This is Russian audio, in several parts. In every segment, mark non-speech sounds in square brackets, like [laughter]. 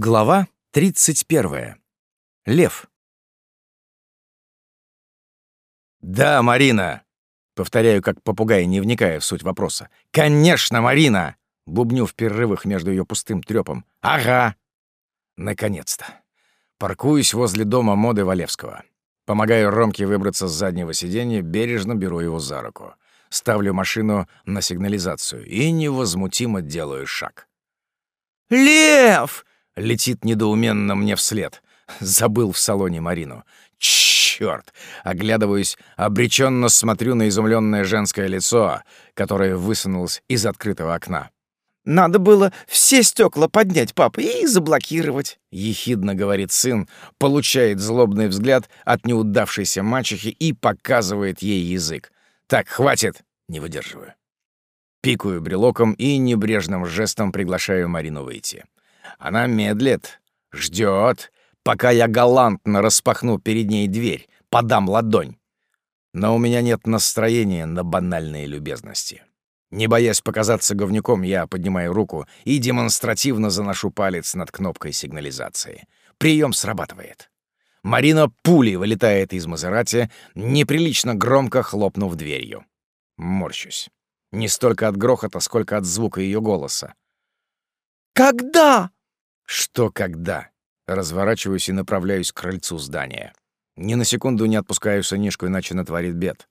Глава 31. Лев. «Да, Марина!» — повторяю, как попугай, не вникая в суть вопроса. «Конечно, Марина!» — бубню в перерывах между ее пустым трёпом. «Ага!» Наконец-то. Паркуюсь возле дома моды Валевского. Помогаю Ромке выбраться с заднего сиденья, бережно беру его за руку. Ставлю машину на сигнализацию и невозмутимо делаю шаг. «Лев!» Летит недоуменно мне вслед. Забыл в салоне Марину. Чёрт! Оглядываюсь, обреченно смотрю на изумленное женское лицо, которое высунулось из открытого окна. «Надо было все стекла поднять, папа, и заблокировать», — ехидно говорит сын, получает злобный взгляд от неудавшейся мачехи и показывает ей язык. «Так, хватит!» — не выдерживаю. Пикаю брелоком и небрежным жестом приглашаю Марину выйти. Она медлит, ждет, пока я галантно распахну перед ней дверь, подам ладонь. Но у меня нет настроения на банальные любезности. Не боясь показаться говнюком, я поднимаю руку и демонстративно заношу палец над кнопкой сигнализации. Прием срабатывает. Марина пулей вылетает из Мазерати, неприлично громко хлопнув дверью. Морщусь. Не столько от грохота, сколько от звука ее голоса. «Когда?» Что когда? Разворачиваюсь и направляюсь к крыльцу здания. Ни на секунду не отпускаю сынишку, иначе натворит бед.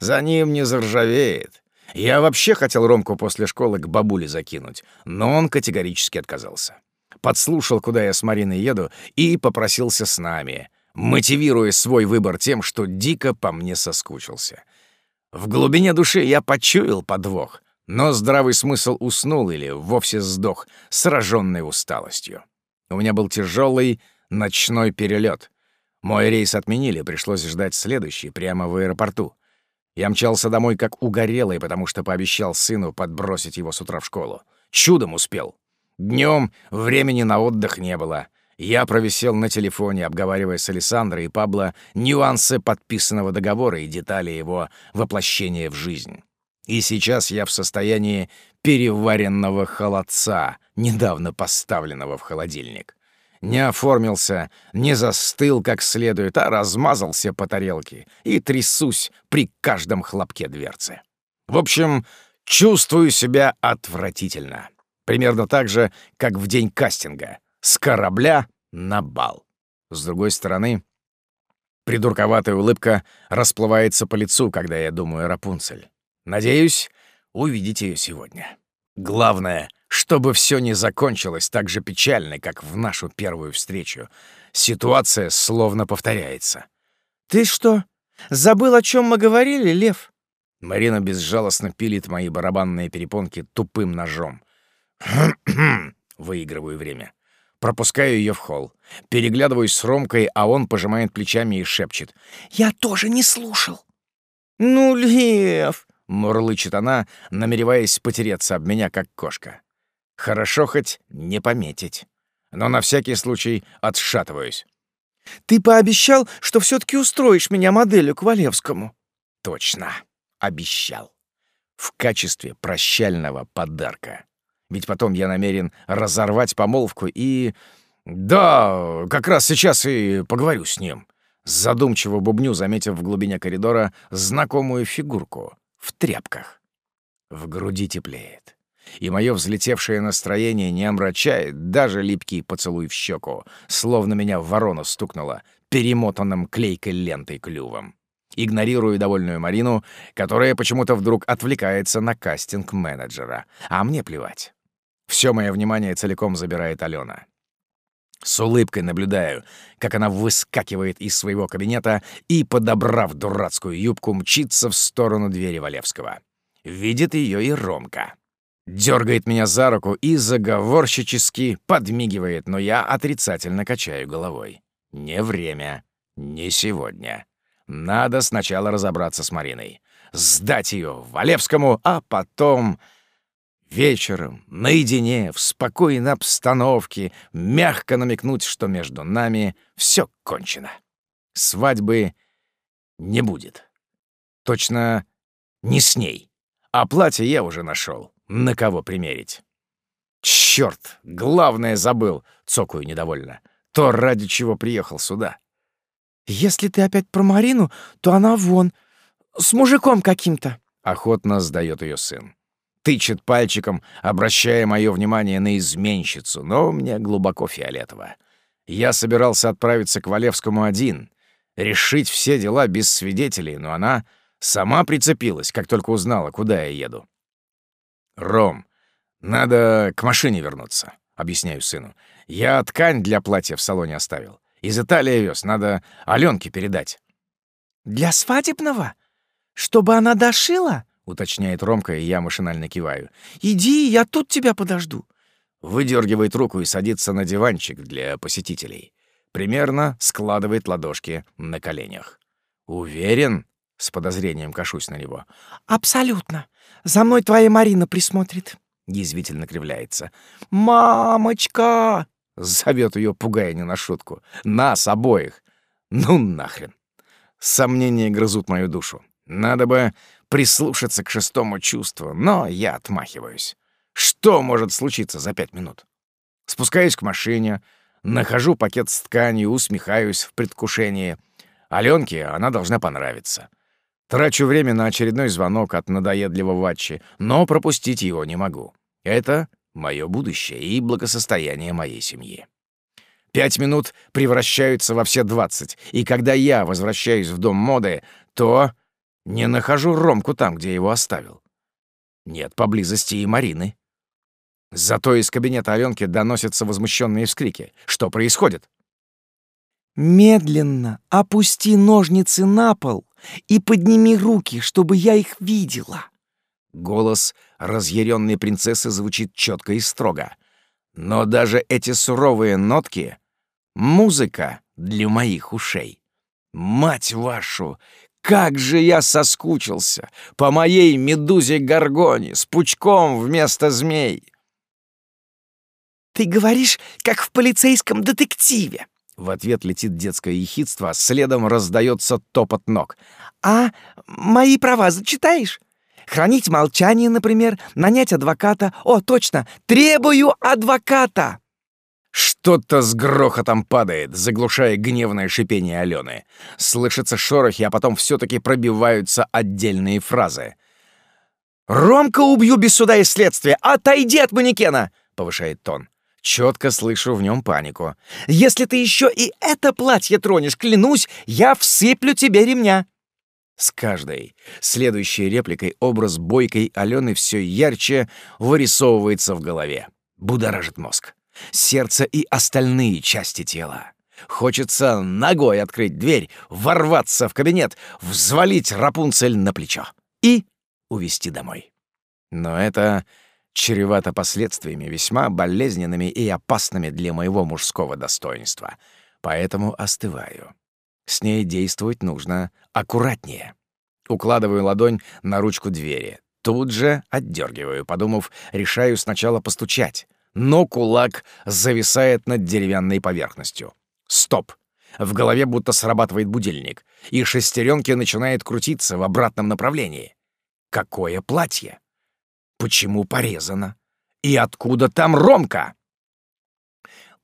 За ним не заржавеет. Я вообще хотел Ромку после школы к бабуле закинуть, но он категорически отказался. Подслушал, куда я с Мариной еду, и попросился с нами, мотивируя свой выбор тем, что дико по мне соскучился. В глубине души я почуял подвох, но здравый смысл уснул или вовсе сдох, сраженный усталостью. У меня был тяжелый ночной перелет. Мой рейс отменили, пришлось ждать следующий прямо в аэропорту. Я мчался домой как угорелый, потому что пообещал сыну подбросить его с утра в школу. Чудом успел. Днем времени на отдых не было. Я провисел на телефоне, обговаривая с Александрой и Пабло нюансы подписанного договора и детали его воплощения в жизнь. И сейчас я в состоянии переваренного холодца, недавно поставленного в холодильник. Не оформился, не застыл как следует, а размазался по тарелке и трясусь при каждом хлопке дверцы. В общем, чувствую себя отвратительно. Примерно так же, как в день кастинга. С корабля на бал. С другой стороны, придурковатая улыбка расплывается по лицу, когда я думаю о Рапунцель. Надеюсь, увидеть ее сегодня. Главное, чтобы все не закончилось так же печально, как в нашу первую встречу. Ситуация словно повторяется. «Ты что, забыл, о чем мы говорили, Лев?» Марина безжалостно пилит мои барабанные перепонки тупым ножом. [clears throat] Выигрываю время. Пропускаю ее в холл. Переглядываюсь с Ромкой, а он пожимает плечами и шепчет. «Я тоже не слушал». «Ну, Лев, Мурлычет она, намереваясь потереться об меня, как кошка. Хорошо хоть не пометить. Но на всякий случай отшатываюсь. «Ты пообещал, что все таки устроишь меня моделью к Валевскому?» «Точно. Обещал. В качестве прощального подарка. Ведь потом я намерен разорвать помолвку и... Да, как раз сейчас и поговорю с ним». Задумчиво бубню, заметив в глубине коридора знакомую фигурку, тряпках. В груди теплеет. И мое взлетевшее настроение не омрачает даже липкий поцелуй в щеку, словно меня в ворону стукнуло перемотанным клейкой лентой клювом. Игнорирую довольную Марину, которая почему-то вдруг отвлекается на кастинг менеджера. А мне плевать. Все мое внимание целиком забирает Алена. С улыбкой наблюдаю, как она выскакивает из своего кабинета и, подобрав дурацкую юбку, мчится в сторону двери Валевского. Видит ее и Ромка. Дергает меня за руку и заговорщически подмигивает, но я отрицательно качаю головой. Не время, не сегодня. Надо сначала разобраться с Мариной. Сдать ее Валевскому, а потом вечером, наедине, в спокойной обстановке, мягко намекнуть, что между нами все кончено. Свадьбы не будет. Точно не с ней. А платье я уже нашел. На кого примерить? Черт, главное забыл, цокаю недовольно. То, ради чего приехал сюда. Если ты опять про Марину, то она вон, с мужиком каким-то. Охотно сдает ее сын. Тычет пальчиком, обращая мое внимание на изменщицу, но мне глубоко фиолетово. Я собирался отправиться к Валевскому один, решить все дела без свидетелей, но она сама прицепилась, как только узнала, куда я еду. «Ром, надо к машине вернуться», — объясняю сыну. «Я ткань для платья в салоне оставил. Из Италии вез, надо Аленке передать». «Для свадебного? Чтобы она дошила?» — уточняет Ромка, и я машинально киваю. «Иди, я тут тебя подожду выдергивает руку и садится на диванчик для посетителей. Примерно складывает ладошки на коленях. «Уверен?» — с подозрением кашусь на него. «Абсолютно. За мной твоя Марина присмотрит». Язвительно кривляется. «Мамочка!» — зовет ее, пугая не на шутку. «Нас обоих! Ну нахрен!» Сомнения грызут мою душу. Надо бы прислушаться к шестому чувству, но я отмахиваюсь. Что может случиться за пять минут? Спускаюсь к машине, нахожу пакет с тканью, усмехаюсь в предвкушении. Аленке она должна понравиться. Трачу время на очередной звонок от надоедливого Ватчи, но пропустить его не могу. Это мое будущее и благосостояние моей семьи. Пять минут превращаются во все двадцать, и когда я возвращаюсь в дом моды, то не нахожу Ромку там, где его оставил. Нет поблизости и Марины. Зато из кабинета Аленки доносятся возмущенные вскрики. Что происходит? «Медленно опусти ножницы на пол и подними руки, чтобы я их видела». Голос разъяренной принцессы звучит четко и строго. Но даже эти суровые нотки — музыка для моих ушей. Мать вашу, как же я соскучился по моей медузе Гаргоне с пучком вместо змей! Ты говоришь, как в полицейском детективе. В ответ летит детское ехидство, а следом раздается топот ног. А мои права зачитаешь? Хранить молчание, например, нанять адвоката. О, точно, требую адвоката. Что-то с грохотом падает, заглушая гневное шипение Алены. Слышатся шорохи, а потом все-таки пробиваются отдельные фразы. «Ромка убью без суда и следствия! Отойди от манекена!» — повышает тон. Четко слышу в нем панику. «Если ты еще и это платье тронешь, клянусь, я всыплю тебе ремня!» С каждой следующей репликой образ бойкой Алены все ярче вырисовывается в голове. Будоражит мозг. Сердце и остальные части тела. Хочется ногой открыть дверь, ворваться в кабинет, взвалить Рапунцель на плечо и увести домой. Но это чревато последствиями, весьма болезненными и опасными для моего мужского достоинства. Поэтому остываю. С ней действовать нужно аккуратнее. Укладываю ладонь на ручку двери. Тут же отдергиваю, подумав, решаю сначала постучать. Но кулак зависает над деревянной поверхностью. Стоп! В голове будто срабатывает будильник, и шестеренки начинает крутиться в обратном направлении. Какое платье! Почему порезано? И откуда там Ромка?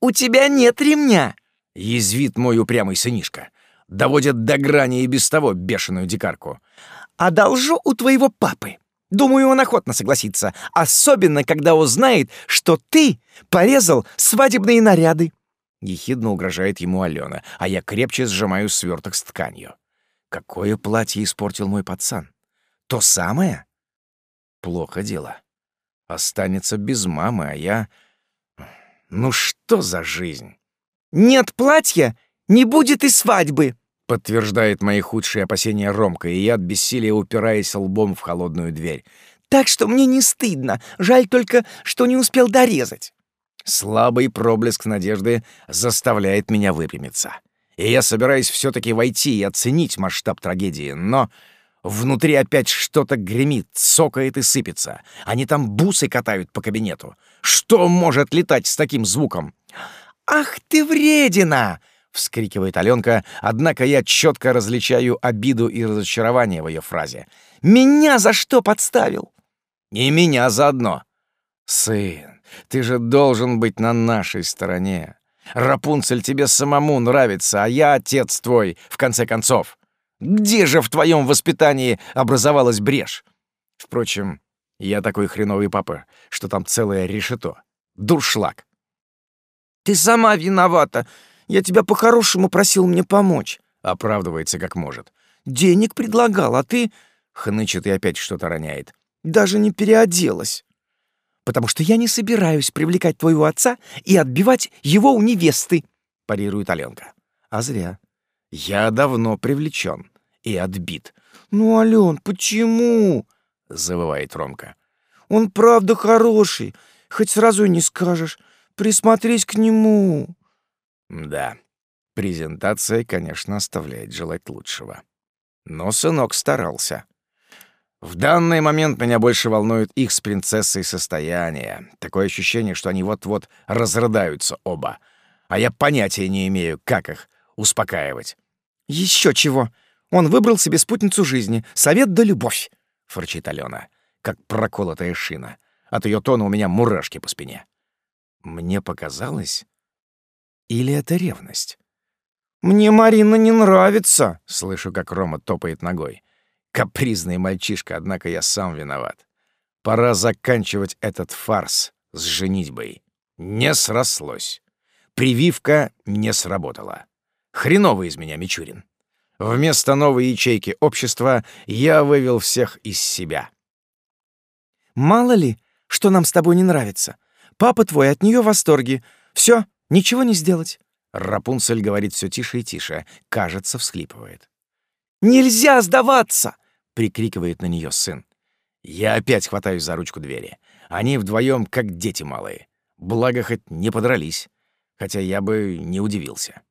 «У тебя нет ремня!» — язвит мой упрямый сынишка. Доводит до грани и без того бешеную дикарку. «Одолжу у твоего папы. Думаю, он охотно согласится, особенно когда узнает, что ты порезал свадебные наряды». Ехидно угрожает ему Алена, а я крепче сжимаю сверток с тканью. Какое платье испортил мой пацан? То самое? Плохо дело. Останется без мамы, а я... Ну что за жизнь? «Нет платья, не будет и свадьбы», — подтверждает мои худшие опасения Ромка, и я от бессилия упираясь лбом в холодную дверь. «Так что мне не стыдно. Жаль только, что не успел дорезать». Слабый проблеск надежды заставляет меня выпрямиться. И я собираюсь все таки войти и оценить масштаб трагедии, но Внутри опять что-то гремит, цокает и сыпется. Они там бусы катают по кабинету. Что может летать с таким звуком? «Ах ты вредина!» — вскрикивает Аленка, однако я четко различаю обиду и разочарование в ее фразе. «Меня за что подставил?» «И меня заодно». «Сын, Ты же должен быть на нашей стороне. Рапунцель тебе самому нравится, а я отец твой, в конце концов. Где же в твоем воспитании образовалась брешь? Впрочем, я такой хреновый папа, что там целое решето. Дуршлаг. Ты сама виновата. Я тебя по-хорошему просил мне помочь. Оправдывается как может. Денег предлагал, а ты... Хнычет и опять что-то роняет. Даже не переоделась. Потому что я не собираюсь привлекать твоего отца и отбивать его у невесты, парирует Аленка. А зря. Я давно привлечен и отбит. Ну, Ален, почему? Завывает Ромка. Он правда хороший, хоть сразу и не скажешь. Присмотрись к нему. Да, презентация, конечно, оставляет желать лучшего. Но сынок старался. В данный момент меня больше волнует их с принцессой состояние. Такое ощущение, что они вот-вот разрыдаются оба. А я понятия не имею, как их успокаивать. Еще чего. Он выбрал себе спутницу жизни. Совет да любовь, — фырчит Алена, как проколотая шина. От ее тона у меня мурашки по спине. Мне показалось? Или это ревность? «Мне Марина не нравится», — слышу, как Рома топает ногой. Капризный мальчишка, однако я сам виноват. Пора заканчивать этот фарс с женитьбой. Не срослось. Прививка не сработала. Хреновый из меня Мичурин. Вместо новой ячейки общества я вывел всех из себя. «Мало ли, что нам с тобой не нравится. Папа твой от нее в восторге. Все, ничего не сделать». Рапунцель говорит все тише и тише, кажется, всхлипывает. «Нельзя сдаваться!» прикрикивает на нее сын. Я опять хватаюсь за ручку двери. Они вдвоем как дети малые. Благо, хоть не подрались. Хотя я бы не удивился.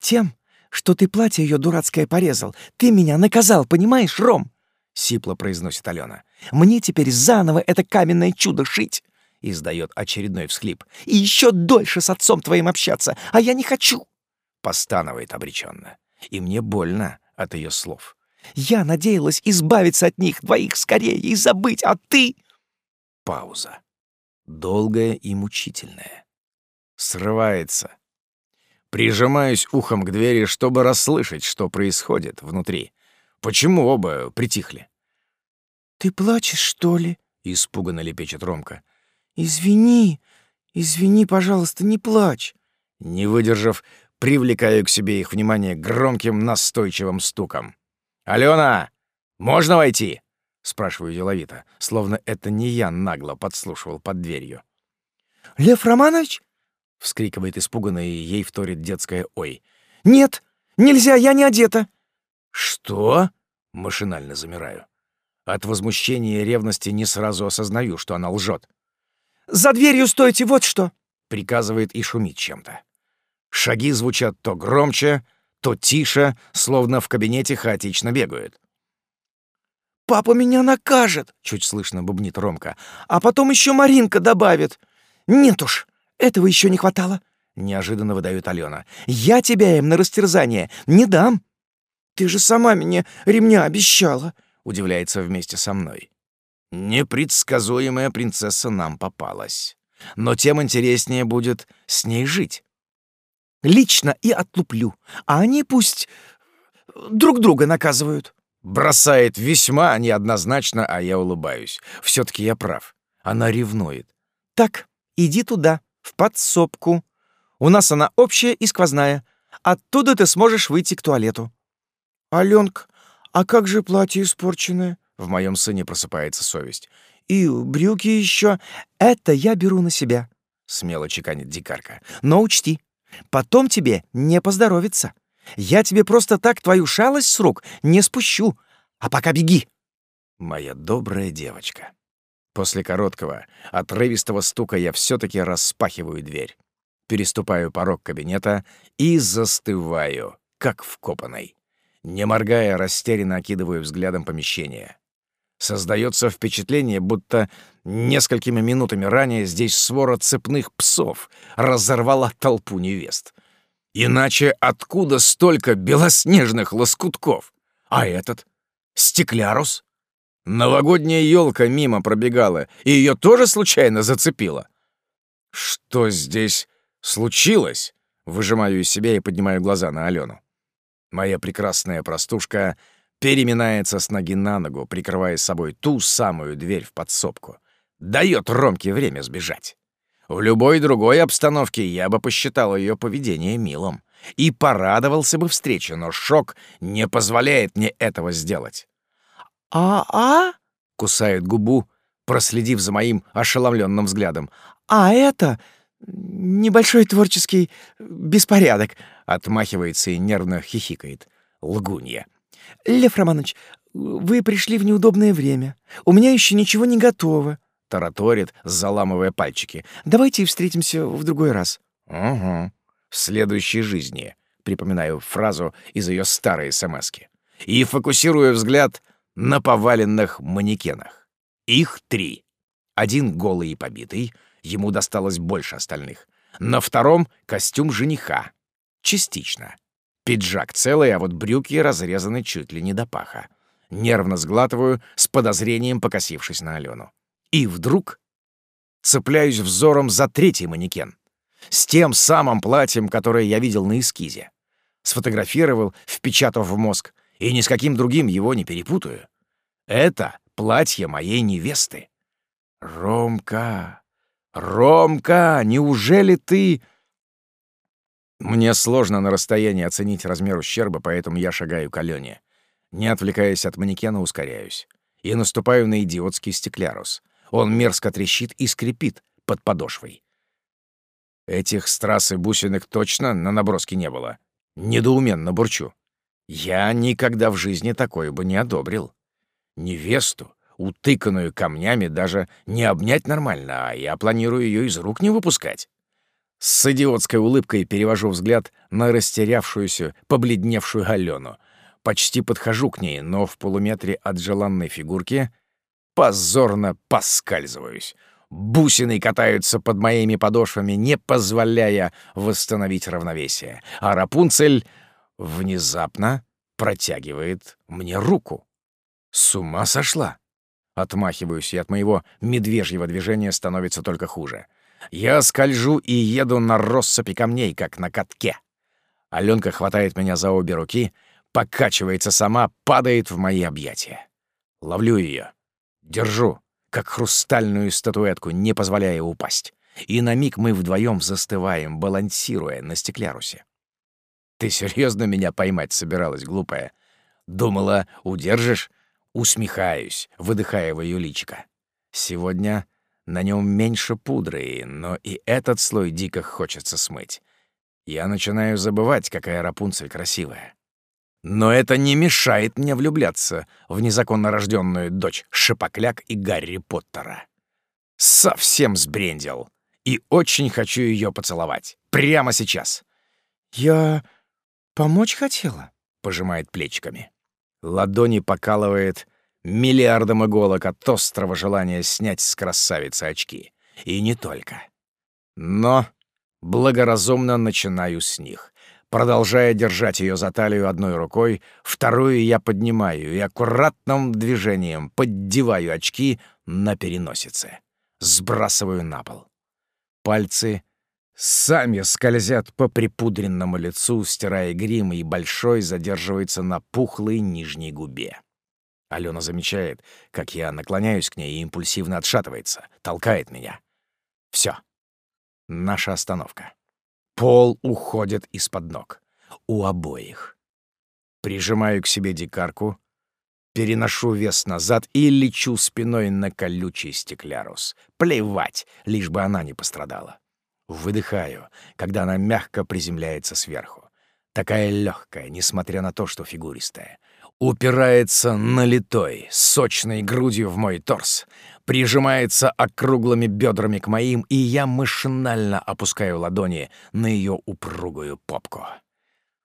«Тем, что ты платье ее дурацкое порезал, ты меня наказал, понимаешь, Ром?» — сипло произносит Алена. «Мне теперь заново это каменное чудо шить!» — издает очередной всхлип. «И еще дольше с отцом твоим общаться, а я не хочу!» Постанывает обреченно. И мне больно от ее слов. Я надеялась избавиться от них двоих скорее и забыть, а ты...» Пауза. Долгая и мучительная. Срывается. Прижимаюсь ухом к двери, чтобы расслышать, что происходит внутри. Почему оба притихли? «Ты плачешь, что ли?» — испуганно лепечет Ромка. «Извини, извини, пожалуйста, не плачь». Не выдержав, привлекаю к себе их внимание громким настойчивым стуком. «Алена, можно войти?» — спрашиваю деловито, словно это не я нагло подслушивал под дверью. «Лев Романович?» — вскрикивает испуганно, и ей вторит детское «Ой». «Нет, нельзя, я не одета». «Что?» — машинально замираю. От возмущения и ревности не сразу осознаю, что она лжет. «За дверью стойте, вот что!» — приказывает и шумит чем-то. Шаги звучат то громче, то тише, словно в кабинете хаотично бегают. «Папа меня накажет!» — чуть слышно бубнит Ромка. «А потом еще Маринка добавит. Нет уж, этого еще не хватало!» — неожиданно выдает Алена. «Я тебя им на растерзание не дам!» «Ты же сама мне ремня обещала!» — удивляется вместе со мной. Непредсказуемая принцесса нам попалась. Но тем интереснее будет с ней жить лично и отлуплю, а они пусть друг друга наказывают». Бросает весьма неоднозначно, а я улыбаюсь. все таки я прав. Она ревнует. «Так, иди туда, в подсобку. У нас она общая и сквозная. Оттуда ты сможешь выйти к туалету». «Алёнка, а как же платье испорченное?» В моем сыне просыпается совесть. «И брюки еще. Это я беру на себя», — смело чеканит дикарка. «Но учти, Потом тебе не поздоровится. Я тебе просто так твою шалость с рук не спущу. А пока беги. Моя добрая девочка. После короткого, отрывистого стука я все таки распахиваю дверь. Переступаю порог кабинета и застываю, как вкопанный. Не моргая, растерянно окидываю взглядом помещение. Создается впечатление, будто несколькими минутами ранее здесь свора цепных псов разорвала толпу невест. Иначе откуда столько белоснежных лоскутков? А этот? Стеклярус? Новогодняя елка мимо пробегала, и ее тоже случайно зацепила. «Что здесь случилось?» Выжимаю из себя и поднимаю глаза на Алену. Моя прекрасная простушка переминается с ноги на ногу, прикрывая с собой ту самую дверь в подсобку. Дает Ромке время сбежать. В любой другой обстановке я бы посчитал ее поведение милым и порадовался бы встрече, но шок не позволяет мне этого сделать. «А-а?» — кусает губу, проследив за моим ошеломленным взглядом. «А это небольшой творческий беспорядок», — отмахивается и нервно хихикает. Лгунья. «Лев Романович, вы пришли в неудобное время. У меня еще ничего не готово», — тараторит, заламывая пальчики. «Давайте встретимся в другой раз». «Угу. В следующей жизни», — припоминаю фразу из ее старой смски. И фокусирую взгляд на поваленных манекенах. Их три. Один голый и побитый, ему досталось больше остальных. На втором — костюм жениха. Частично. Пиджак целый, а вот брюки разрезаны чуть ли не до паха. Нервно сглатываю, с подозрением покосившись на Алену. И вдруг цепляюсь взором за третий манекен. С тем самым платьем, которое я видел на эскизе. Сфотографировал, впечатав в мозг, и ни с каким другим его не перепутаю. Это платье моей невесты. Ромка, Ромка, неужели ты... Мне сложно на расстоянии оценить размер ущерба, поэтому я шагаю к Алене. Не отвлекаясь от манекена, ускоряюсь. И наступаю на идиотский стеклярус. Он мерзко трещит и скрипит под подошвой. Этих страз и бусинок точно на наброске не было. Недоуменно бурчу. Я никогда в жизни такое бы не одобрил. Невесту, утыканную камнями, даже не обнять нормально, а я планирую ее из рук не выпускать. С идиотской улыбкой перевожу взгляд на растерявшуюся, побледневшую Алену. Почти подхожу к ней, но в полуметре от желанной фигурки позорно поскальзываюсь. Бусины катаются под моими подошвами, не позволяя восстановить равновесие. А Рапунцель внезапно протягивает мне руку. С ума сошла? Отмахиваюсь, и от моего медвежьего движения становится только хуже. Я скольжу и еду на россыпи камней, как на катке. Аленка хватает меня за обе руки, покачивается сама, падает в мои объятия. Ловлю ее, держу, как хрустальную статуэтку, не позволяя упасть. И на миг мы вдвоем застываем, балансируя на стеклярусе. «Ты серьезно меня поймать собиралась, глупая? Думала, удержишь?» Усмехаюсь, выдыхая в ее личико. Сегодня на нем меньше пудры, но и этот слой дико хочется смыть. Я начинаю забывать, какая Рапунцель красивая. Но это не мешает мне влюбляться в незаконно рожденную дочь Шипокляк и Гарри Поттера. Совсем сбрендил. И очень хочу ее поцеловать. Прямо сейчас. «Я помочь хотела», — пожимает плечиками. Ладони покалывает миллиардом иголок от острого желания снять с красавицы очки. И не только. Но благоразумно начинаю с них. Продолжая держать ее за талию одной рукой, вторую я поднимаю и аккуратным движением поддеваю очки на переносице. Сбрасываю на пол. Пальцы сами скользят по припудренному лицу, стирая грим, и большой задерживается на пухлой нижней губе. Алена замечает, как я наклоняюсь к ней и импульсивно отшатывается, толкает меня. Все. Наша остановка. Пол уходит из-под ног. У обоих. Прижимаю к себе дикарку, переношу вес назад и лечу спиной на колючий стеклярус. Плевать, лишь бы она не пострадала. Выдыхаю, когда она мягко приземляется сверху. Такая легкая, несмотря на то, что фигуристая упирается налитой, сочной грудью в мой торс, прижимается округлыми бедрами к моим, и я машинально опускаю ладони на ее упругую попку.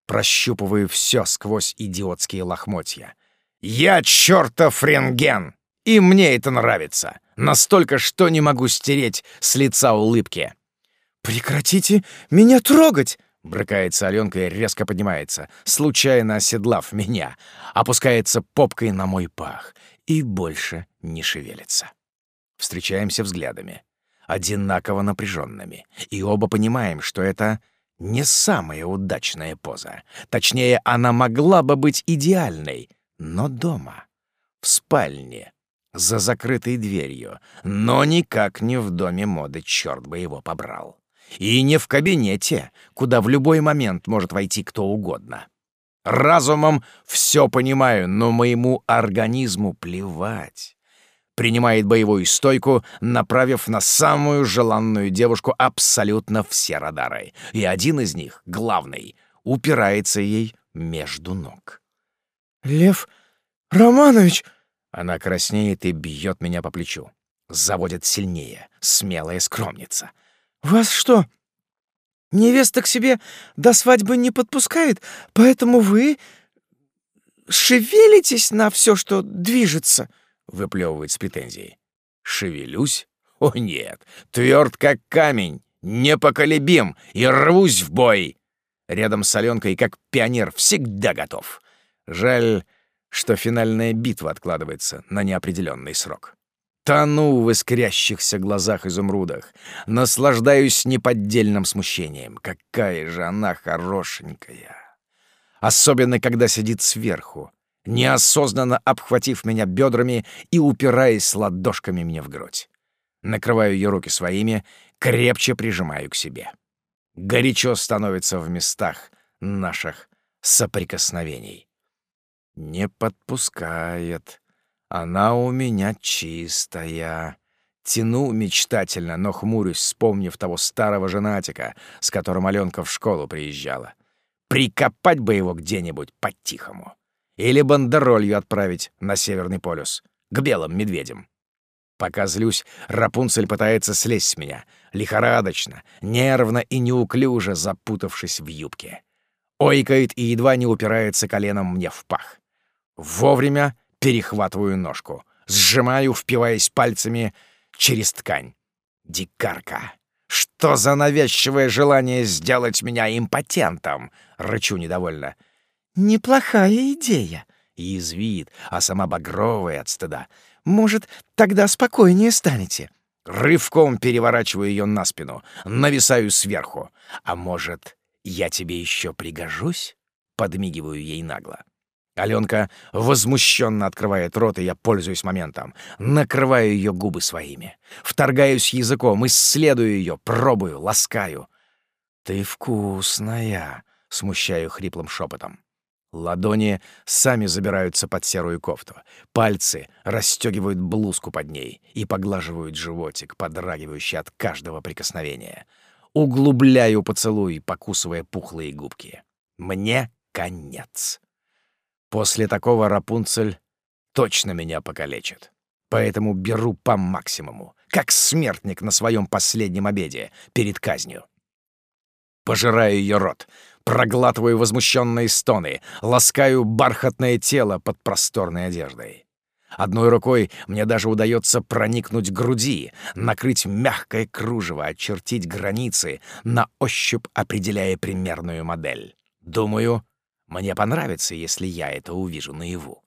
Прощупываю все сквозь идиотские лохмотья. «Я чертов рентген! И мне это нравится! Настолько, что не могу стереть с лица улыбки!» «Прекратите меня трогать!» Брыкается Аленка и резко поднимается, случайно оседлав меня, опускается попкой на мой пах и больше не шевелится. Встречаемся взглядами. одинаково напряженными, и оба понимаем, что это не самая удачная поза. Точнее, она могла бы быть идеальной, но дома, в спальне, за закрытой дверью, но никак не в доме моды, черт бы его побрал. И не в кабинете, куда в любой момент может войти кто угодно. Разумом все понимаю, но моему организму плевать. Принимает боевую стойку, направив на самую желанную девушку абсолютно все радары. И один из них, главный, упирается ей между ног. «Лев Романович!» Она краснеет и бьет меня по плечу. Заводит сильнее, смелая скромница. «Вас что, невеста к себе до свадьбы не подпускает, поэтому вы шевелитесь на все, что движется?» — выплевывает с претензией. «Шевелюсь? О нет, тверд как камень, непоколебим и рвусь в бой!» Рядом с Аленкой, как пионер, всегда готов. Жаль, что финальная битва откладывается на неопределенный срок. Тону в искрящихся глазах изумрудах, наслаждаюсь неподдельным смущением. Какая же она хорошенькая! Особенно, когда сидит сверху, неосознанно обхватив меня бедрами и упираясь ладошками мне в грудь. Накрываю ее руки своими, крепче прижимаю к себе. Горячо становится в местах наших соприкосновений. Не подпускает. Она у меня чистая. Тяну мечтательно, но хмурюсь, вспомнив того старого женатика, с которым Аленка в школу приезжала. Прикопать бы его где-нибудь по-тихому. Или бандеролью отправить на Северный полюс, к белым медведям. Пока злюсь, Рапунцель пытается слезть с меня, лихорадочно, нервно и неуклюже запутавшись в юбке. Ойкает и едва не упирается коленом мне в пах. Вовремя перехватываю ножку, сжимаю, впиваясь пальцами через ткань. Дикарка. Что за навязчивое желание сделать меня импотентом? Рычу недовольно. «Неплохая идея», — язвит, а сама багровая от стыда. «Может, тогда спокойнее станете?» Рывком переворачиваю ее на спину, нависаю сверху. «А может, я тебе еще пригожусь?» Подмигиваю ей нагло. Аленка возмущенно открывает рот, и я пользуюсь моментом. Накрываю ее губы своими. Вторгаюсь языком, исследую ее, пробую, ласкаю. «Ты вкусная!» — смущаю хриплым шепотом. Ладони сами забираются под серую кофту. Пальцы расстегивают блузку под ней и поглаживают животик, подрагивающий от каждого прикосновения. Углубляю поцелуй, покусывая пухлые губки. Мне конец. После такого Рапунцель точно меня покалечит. Поэтому беру по максимуму, как смертник на своем последнем обеде перед казнью. Пожираю ее рот, Проглатываю возмущенные стоны, ласкаю бархатное тело под просторной одеждой. Одной рукой мне даже удается проникнуть к груди, накрыть мягкое кружево, очертить границы, на ощупь определяя примерную модель. Думаю, мне понравится, если я это увижу наяву.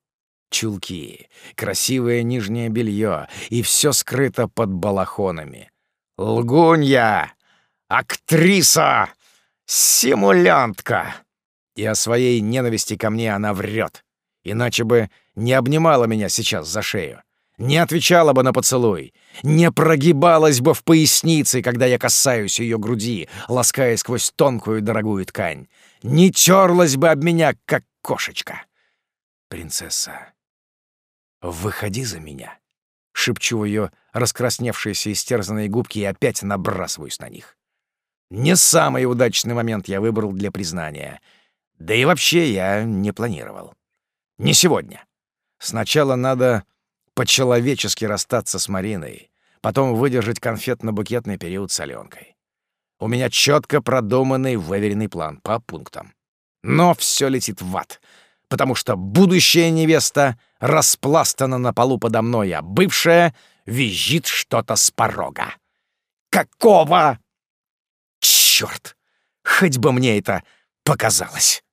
Чулки, красивое нижнее белье, и все скрыто под балахонами. Лгунья! Актриса! Симулянтка! И о своей ненависти ко мне она врет. Иначе бы не обнимала меня сейчас за шею, не отвечала бы на поцелуй, не прогибалась бы в пояснице, когда я касаюсь ее груди, лаская сквозь тонкую дорогую ткань, не терлась бы об меня, как кошечка. «Принцесса, выходи за меня!» Шепчу ее раскрасневшиеся истерзанные губки и опять набрасываюсь на них. Не самый удачный момент я выбрал для признания. Да и вообще я не планировал. Не сегодня. Сначала надо по-человечески расстаться с Мариной, потом выдержать конфетно-букетный период с Аленкой. У меня четко продуманный, выверенный план по пунктам. Но все летит в ад, потому что будущая невеста распластана на полу подо мной, а бывшая визжит что-то с порога. «Какого?» Черт! Хоть бы мне это показалось!